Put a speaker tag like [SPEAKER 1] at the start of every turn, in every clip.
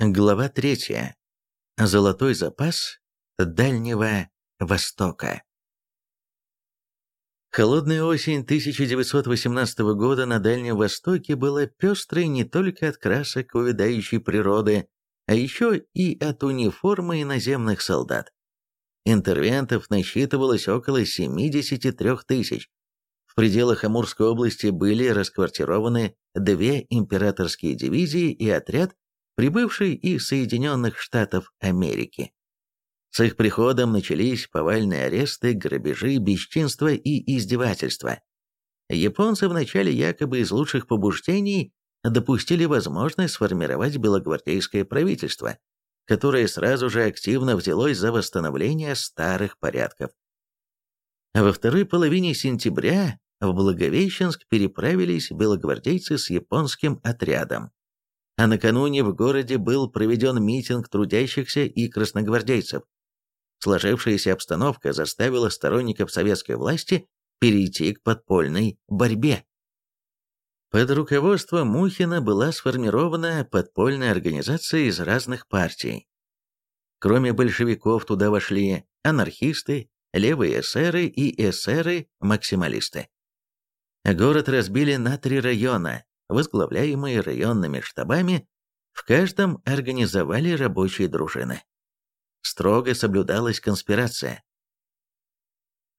[SPEAKER 1] Глава 3. Золотой запас Дальнего Востока. Холодная осень 1918 года на Дальнем Востоке была пестрой не только от красок увядающей природы, а еще и от униформы иноземных солдат. Интервентов насчитывалось около 73 тысяч. В пределах Амурской области были расквартированы две императорские дивизии и отряд прибывший из Соединенных Штатов Америки. С их приходом начались повальные аресты, грабежи, бесчинства и издевательства. Японцы вначале якобы из лучших побуждений допустили возможность сформировать белогвардейское правительство, которое сразу же активно взялось за восстановление старых порядков. Во второй половине сентября в Благовещенск переправились белогвардейцы с японским отрядом а накануне в городе был проведен митинг трудящихся и красногвардейцев. Сложившаяся обстановка заставила сторонников советской власти перейти к подпольной борьбе. Под руководством Мухина была сформирована подпольная организация из разных партий. Кроме большевиков туда вошли анархисты, левые эсеры и эсеры-максималисты. Город разбили на три района возглавляемые районными штабами, в каждом организовали рабочие дружины. Строго соблюдалась конспирация.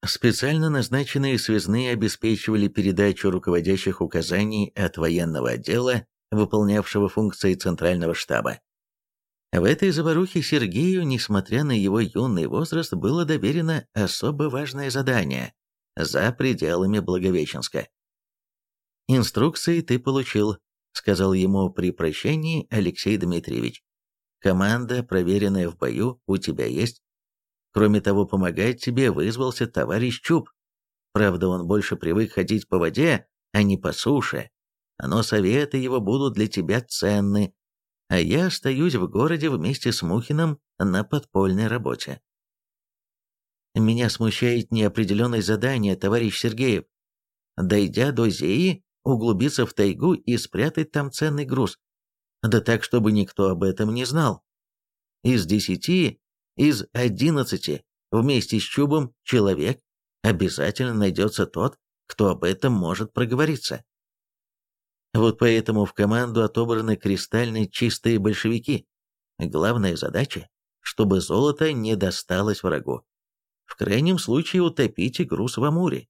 [SPEAKER 1] Специально назначенные связные обеспечивали передачу руководящих указаний от военного отдела, выполнявшего функции Центрального штаба. В этой заварухе Сергею, несмотря на его юный возраст, было доверено особо важное задание за пределами Благовещенска. «Инструкции ты получил», — сказал ему при прощении Алексей Дмитриевич. «Команда, проверенная в бою, у тебя есть. Кроме того, помогать тебе вызвался товарищ Чуб. Правда, он больше привык ходить по воде, а не по суше. Но советы его будут для тебя ценны, а я остаюсь в городе вместе с Мухиным на подпольной работе. Меня смущает неопределенность задания, товарищ Сергеев. Дойдя до Зеи, углубиться в тайгу и спрятать там ценный груз. Да так, чтобы никто об этом не знал. Из десяти, из одиннадцати, вместе с Чубом, человек, обязательно найдется тот, кто об этом может проговориться. Вот поэтому в команду отобраны кристально чистые большевики. Главная задача, чтобы золото не досталось врагу. В крайнем случае утопите груз в Амуре.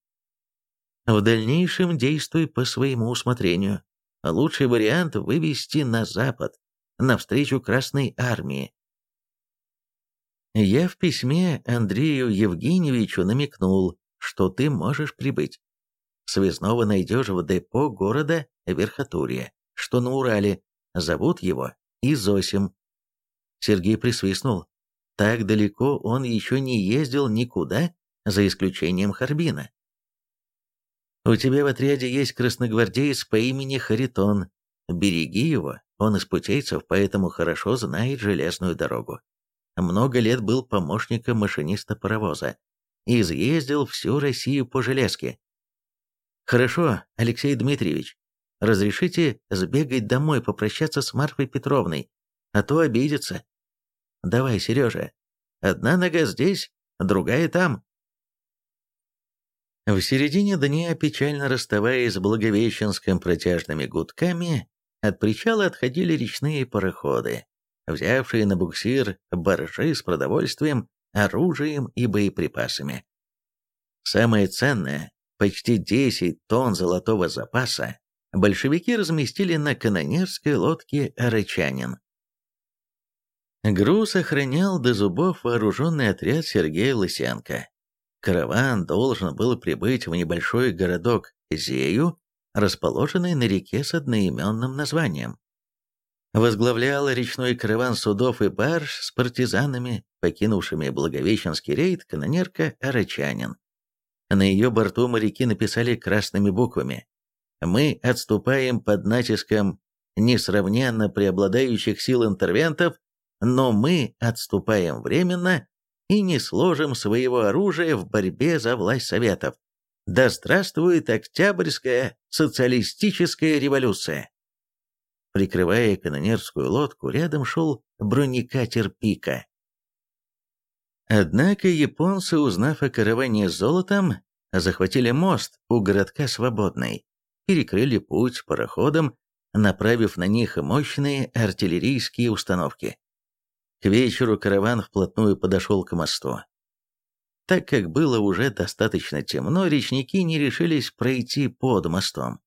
[SPEAKER 1] В дальнейшем действуй по своему усмотрению. Лучший вариант – вывести на запад, навстречу Красной Армии. Я в письме Андрею Евгеньевичу намекнул, что ты можешь прибыть. Связного найдешь в депо города Верхотурье, что на Урале. Зовут его Изосим. Сергей присвистнул. Так далеко он еще не ездил никуда, за исключением Харбина. У тебя в отряде есть красногвардеец по имени Харитон. Береги его, он из путейцев, поэтому хорошо знает железную дорогу. Много лет был помощником машиниста паровоза. Изъездил всю Россию по железке. Хорошо, Алексей Дмитриевич, разрешите сбегать домой попрощаться с Марфой Петровной, а то обидится. Давай, Сережа, одна нога здесь, другая там. В середине дня, печально расставаясь с Благовещенском протяжными гудками, от причала отходили речные пароходы, взявшие на буксир баржи с продовольствием, оружием и боеприпасами. Самое ценное, почти 10 тонн золотого запаса, большевики разместили на канонерской лодке «Арычанин». Груз охранял до зубов вооруженный отряд Сергея Лысенко. Караван должен был прибыть в небольшой городок Зею, расположенный на реке с одноименным названием. Возглавлял речной караван судов и барж с партизанами, покинувшими Благовещенский рейд, канонерка Арачанин. На ее борту моряки написали красными буквами «Мы отступаем под натиском несравненно преобладающих сил интервентов, но мы отступаем временно и не сложим своего оружия в борьбе за власть Советов. Да здравствует Октябрьская социалистическая революция! Прикрывая канонерскую лодку, рядом шел бронекатер «Пика». Однако японцы, узнав о караване с золотом, захватили мост у городка Свободный, перекрыли путь пароходам, направив на них мощные артиллерийские установки. К вечеру караван вплотную подошел к мосту. Так как было уже достаточно темно, речники не решились пройти под мостом.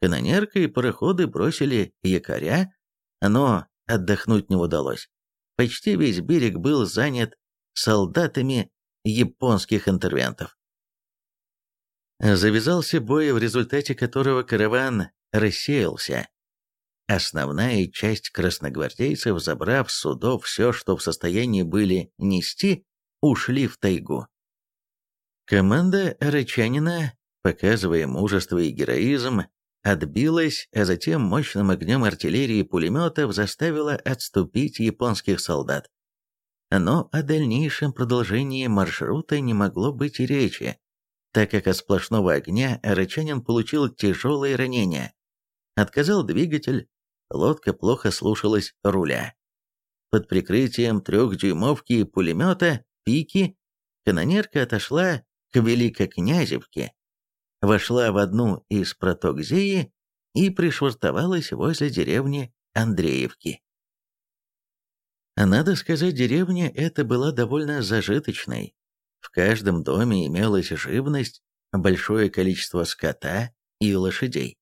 [SPEAKER 1] Канонерка и пароходы бросили якоря, но отдохнуть не удалось. Почти весь берег был занят солдатами японских интервентов. Завязался бой, в результате которого караван рассеялся. Основная часть красногвардейцев, забрав с судов все, что в состоянии были нести, ушли в тайгу. Команда Рычанина, показывая мужество и героизм, отбилась, а затем мощным огнем артиллерии и пулеметов заставила отступить японских солдат. Но о дальнейшем продолжении маршрута не могло быть и речи, так как от сплошного огня Рычанин получил тяжелые ранения. Отказал двигатель, лодка плохо слушалась руля. Под прикрытием трехдюймовки и пулемета «Пики» канонерка отошла к Великокнязевке, вошла в одну из проток Зеи и пришвартовалась возле деревни Андреевки. Надо сказать, деревня эта была довольно зажиточной. В каждом доме имелась живность, большое количество скота и лошадей.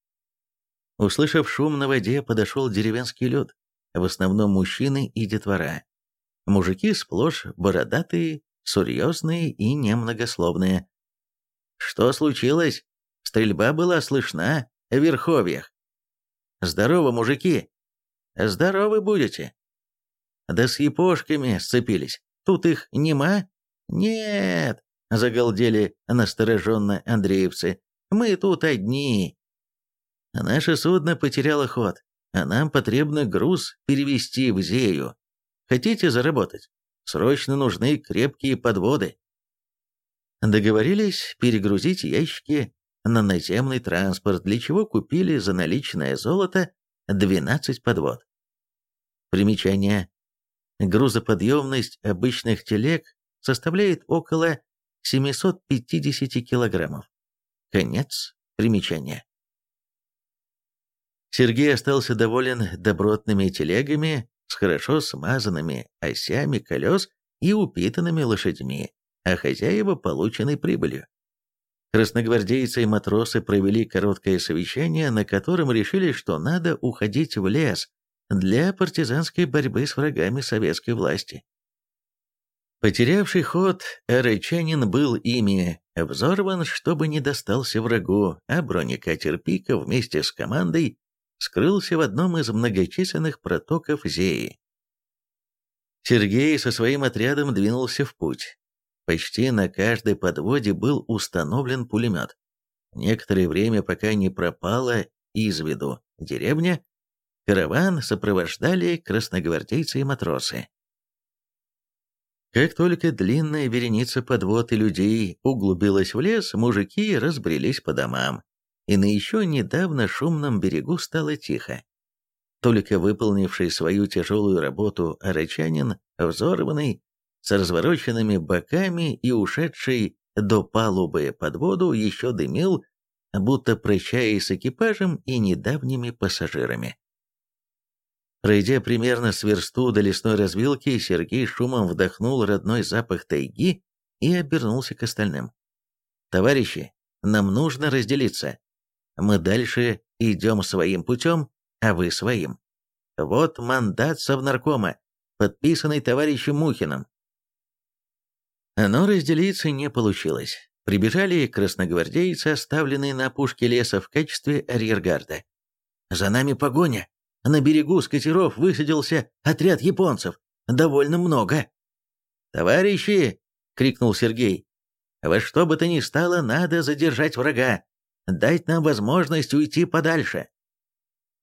[SPEAKER 1] Услышав шум на воде, подошел деревенский люд, в основном мужчины и детвора. Мужики сплошь бородатые, серьезные и немногословные. «Что случилось? Стрельба была слышна в верховьях». «Здорово, мужики!» «Здоровы будете!» «Да с япошками сцепились. Тут их нема?» «Нет!» — загалдели настороженно андреевцы. «Мы тут одни!» Наше судно потеряло ход, а нам потребно груз перевести в Зею. Хотите заработать? Срочно нужны крепкие подводы. Договорились перегрузить ящики на наземный транспорт, для чего купили за наличное золото 12 подвод. Примечание. Грузоподъемность обычных телег составляет около 750 килограммов. Конец примечания. Сергей остался доволен добротными телегами с хорошо смазанными осями колес и упитанными лошадьми, а хозяева полученной прибылью. Красногвардейцы и матросы провели короткое совещание, на котором решили, что надо уходить в лес для партизанской борьбы с врагами советской власти. Потерявший ход, Арычанин был ими взорван, чтобы не достался врагу, а бронекатер Пика вместе с командой скрылся в одном из многочисленных протоков Зеи. Сергей со своим отрядом двинулся в путь. Почти на каждой подводе был установлен пулемет. Некоторое время, пока не пропала из виду деревня, караван сопровождали красногвардейцы и матросы. Как только длинная вереница подвод и людей углубилась в лес, мужики разбрелись по домам и на еще недавно шумном берегу стало тихо. Только выполнивший свою тяжелую работу арычанин, взорванный, с развороченными боками и ушедший до палубы под воду, еще дымил, будто прощаясь с экипажем и недавними пассажирами. Пройдя примерно с версту до лесной развилки, Сергей шумом вдохнул родной запах тайги и обернулся к остальным. «Товарищи, нам нужно разделиться. Мы дальше идем своим путем, а вы своим. Вот мандат совнаркома, подписанный товарищем Мухиным. Но разделиться не получилось. Прибежали красногвардейцы, оставленные на опушке леса в качестве арьергарда. «За нами погоня! На берегу с катеров высадился отряд японцев. Довольно много!» «Товарищи!» — крикнул Сергей. «Во что бы то ни стало, надо задержать врага дать нам возможность уйти подальше».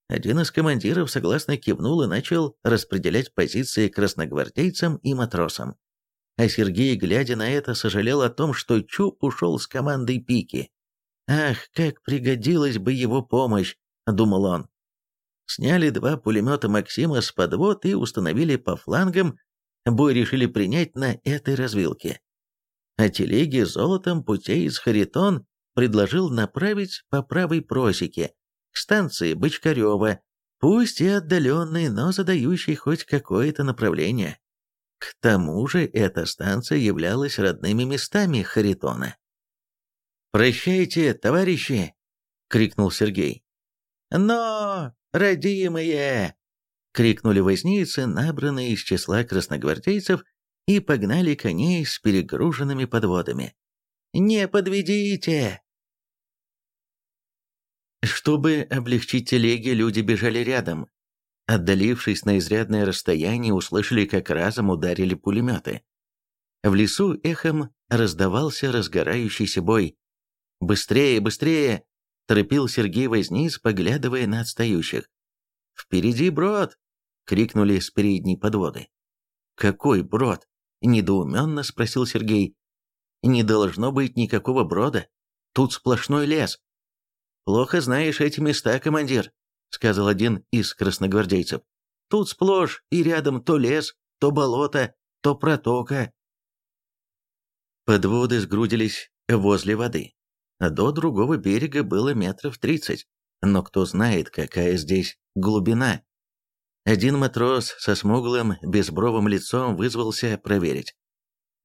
[SPEAKER 1] Один из командиров согласно кивнул и начал распределять позиции красногвардейцам и матросам. А Сергей, глядя на это, сожалел о том, что Чуб ушел с командой Пики. «Ах, как пригодилась бы его помощь!» — думал он. сняли два пулемета «Максима» с подвод и установили по флангам, бой решили принять на этой развилке. А телеги с золотом путей из Харитон предложил направить по правой просеке, к станции Бочкарева, пусть и отдаленной, но задающей хоть какое-то направление. К тому же эта станция являлась родными местами Харитона. «Прощайте, товарищи!» — крикнул Сергей. «Но, родимые!» — крикнули возницы, набранные из числа красногвардейцев, и погнали коней с перегруженными подводами. «Не подведите!» Чтобы облегчить телеги, люди бежали рядом. Отдалившись на изрядное расстояние, услышали, как разом ударили пулеметы. В лесу эхом раздавался разгорающийся бой. «Быстрее, быстрее!» – торопил Сергей Возниц, поглядывая на отстающих. «Впереди брод!» – крикнули с передней подводы. «Какой брод?» – недоуменно спросил Сергей. «Не должно быть никакого брода. Тут сплошной лес». «Плохо знаешь эти места, командир», — сказал один из красногвардейцев. «Тут сплошь и рядом то лес, то болото, то протока». Подводы сгрудились возле воды. До другого берега было метров тридцать, но кто знает, какая здесь глубина. Один матрос со смуглым, безбровым лицом вызвался проверить.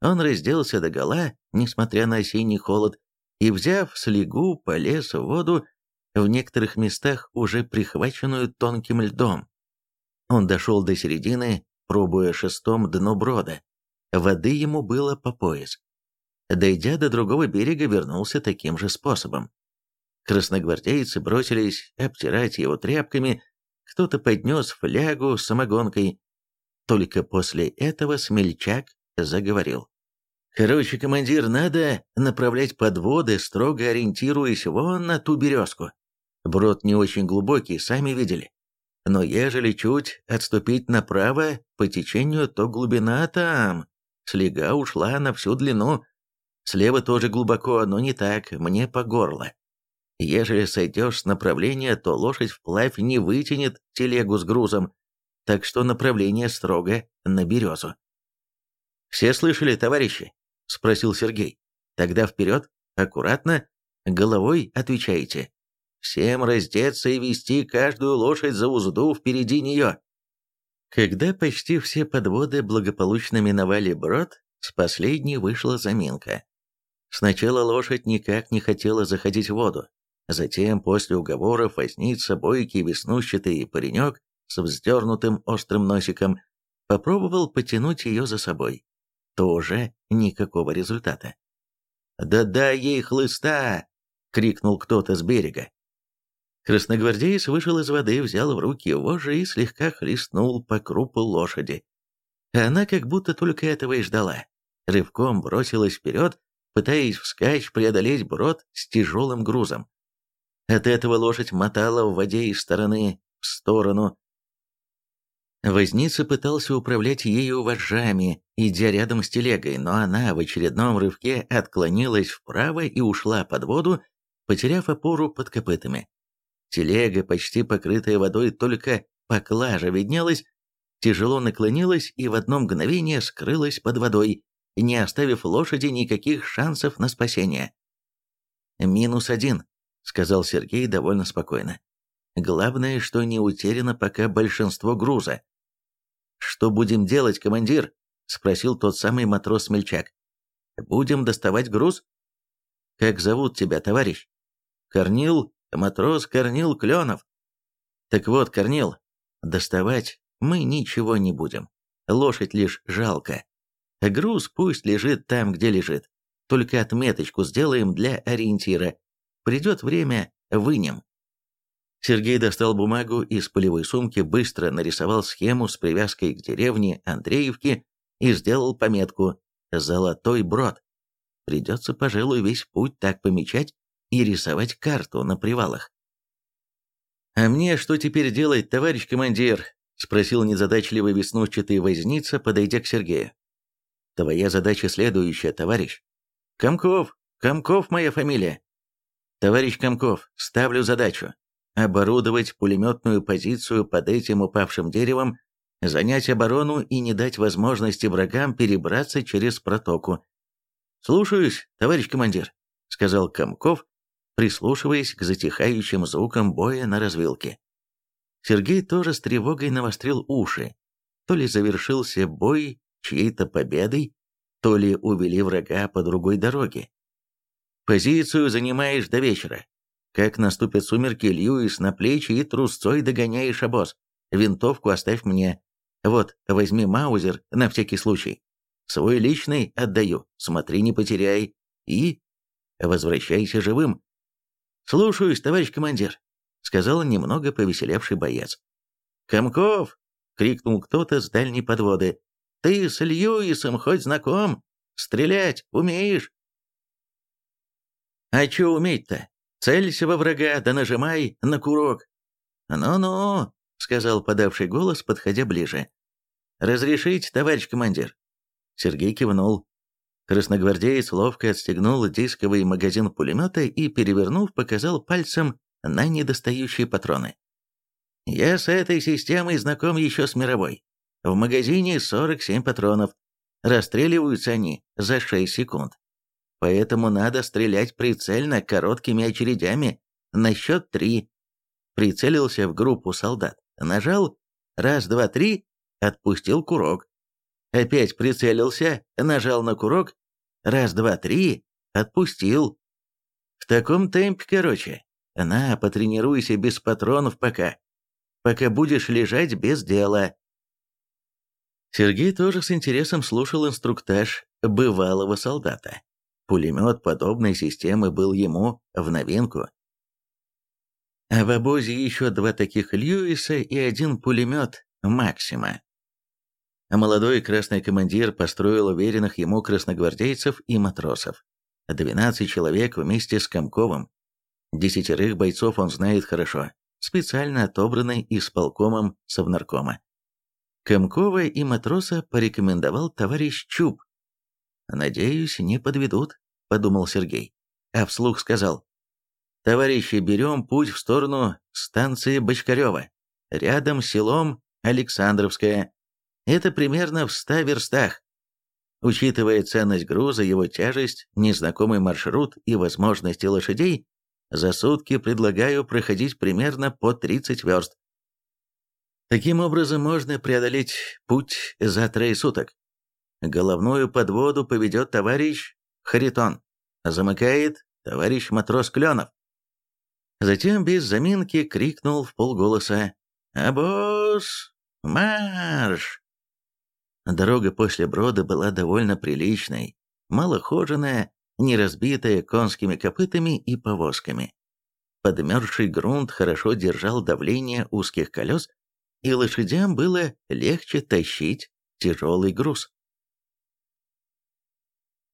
[SPEAKER 1] Он разделся догола, несмотря на осенний холод, и, взяв слегу, полез в воду, в некоторых местах уже прихваченную тонким льдом. Он дошел до середины, пробуя шестом дно брода. Воды ему было по пояс. Дойдя до другого берега, вернулся таким же способом. Красногвардейцы бросились обтирать его тряпками, кто-то поднес флягу с самогонкой. Только после этого смельчак заговорил. Короче, командир, надо направлять подводы, строго ориентируясь вон на ту березку. Брод не очень глубокий, сами видели. Но ежели чуть отступить направо по течению, то глубина там. Слега ушла на всю длину. Слева тоже глубоко, но не так, мне по горло. Ежели сойдешь с направления, то лошадь вплавь не вытянет телегу с грузом, так что направление строго на березу. «Все слышали, товарищи?» — спросил Сергей. «Тогда вперед, аккуратно, головой отвечаете. Всем раздеться и вести каждую лошадь за узду впереди нее». Когда почти все подводы благополучно миновали брод, с последней вышла заминка. Сначала лошадь никак не хотела заходить в воду. Затем, после уговоров, возница бойкий веснущатый паренек с вздернутым острым носиком попробовал потянуть ее за собой тоже никакого результата. «Да дай ей хлыста!» — крикнул кто-то с берега. Красногвардеец вышел из воды, взял в руки вожжи и слегка хлестнул по крупу лошади. Она как будто только этого и ждала. Рывком бросилась вперед, пытаясь вскачь преодолеть брод с тяжелым грузом. От этого лошадь мотала в воде из стороны в сторону, Возница пытался управлять ею вожжами, идя рядом с телегой, но она в очередном рывке отклонилась вправо и ушла под воду, потеряв опору под копытами. Телега, почти покрытая водой, только поклажа виднелась, тяжело наклонилась и в одно мгновение скрылась под водой, не оставив лошади никаких шансов на спасение. «Минус один», — сказал Сергей довольно спокойно. «Главное, что не утеряно пока большинство груза. «Что будем делать, командир?» — спросил тот самый матрос-смельчак. «Будем доставать груз?» «Как зовут тебя, товарищ?» «Корнил, матрос Корнил Кленов». «Так вот, Корнил, доставать мы ничего не будем. Лошадь лишь жалко. Груз пусть лежит там, где лежит. Только отметочку сделаем для ориентира. Придет время, вынем». Сергей достал бумагу из полевой сумки, быстро нарисовал схему с привязкой к деревне Андреевки и сделал пометку «Золотой брод». Придется, пожалуй, весь путь так помечать и рисовать карту на привалах. «А мне что теперь делать, товарищ командир?» — спросил незадачливый веснушчатый возница, подойдя к Сергею. «Твоя задача следующая, товарищ. Комков, Комков моя фамилия. Товарищ Комков, ставлю задачу оборудовать пулеметную позицию под этим упавшим деревом, занять оборону и не дать возможности врагам перебраться через протоку. «Слушаюсь, товарищ командир», — сказал Комков, прислушиваясь к затихающим звукам боя на развилке. Сергей тоже с тревогой навострил уши. То ли завершился бой чьей-то победой, то ли увели врага по другой дороге. «Позицию занимаешь до вечера. Как наступят сумерки, Льюис на плечи и трусцой догоняешь обоз. Винтовку оставь мне. Вот, возьми маузер на всякий случай. Свой личный отдаю, смотри, не потеряй. И возвращайся живым. Слушаюсь, товарищ командир, сказал немного повеселевший боец. Комков! крикнул кто-то с дальней подводы. Ты с Льюисом хоть знаком? Стрелять умеешь? А чё уметь-то? Целься во врага, да нажимай на курок. Ну-ну, сказал подавший голос, подходя ближе. «Разрешить, товарищ командир?» Сергей кивнул. Красногвардеец ловко отстегнул дисковый магазин пулемета и, перевернув, показал пальцем на недостающие патроны. «Я с этой системой знаком еще с мировой. В магазине 47 патронов. Расстреливаются они за 6 секунд. Поэтому надо стрелять прицельно короткими очередями на счет три. Прицелился в группу солдат, нажал раз, два, три, отпустил курок. Опять прицелился, нажал на курок, раз, два, три, отпустил. В таком темпе, короче. На, потренируйся без патронов пока. Пока будешь лежать без дела. Сергей тоже с интересом слушал инструктаж бывалого солдата. Пулемет подобной системы был ему в новинку. А в обозе еще два таких Льюиса и один пулемет Максима. Молодой красный командир построил уверенных ему красногвардейцев и матросов. 12 человек вместе с Комковым. Десятерых бойцов он знает хорошо, специально отобранный исполкомом Совнаркома. Комкова и матроса порекомендовал товарищ Чуб. «Надеюсь, не подведут», — подумал Сергей, а вслух сказал. «Товарищи, берем путь в сторону станции Бочкарева, рядом с селом Александровское. Это примерно в ста верстах. Учитывая ценность груза, его тяжесть, незнакомый маршрут и возможности лошадей, за сутки предлагаю проходить примерно по 30 верст. Таким образом можно преодолеть путь за трое суток. Головную подводу поведет товарищ Харитон. Замыкает товарищ матрос Кленов. Затем без заминки крикнул в полголоса «Обоз! Марш!» Дорога после брода была довольно приличной, малохоженная, не разбитая конскими копытами и повозками. Подмерзший грунт хорошо держал давление узких колес, и лошадям было легче тащить тяжелый груз.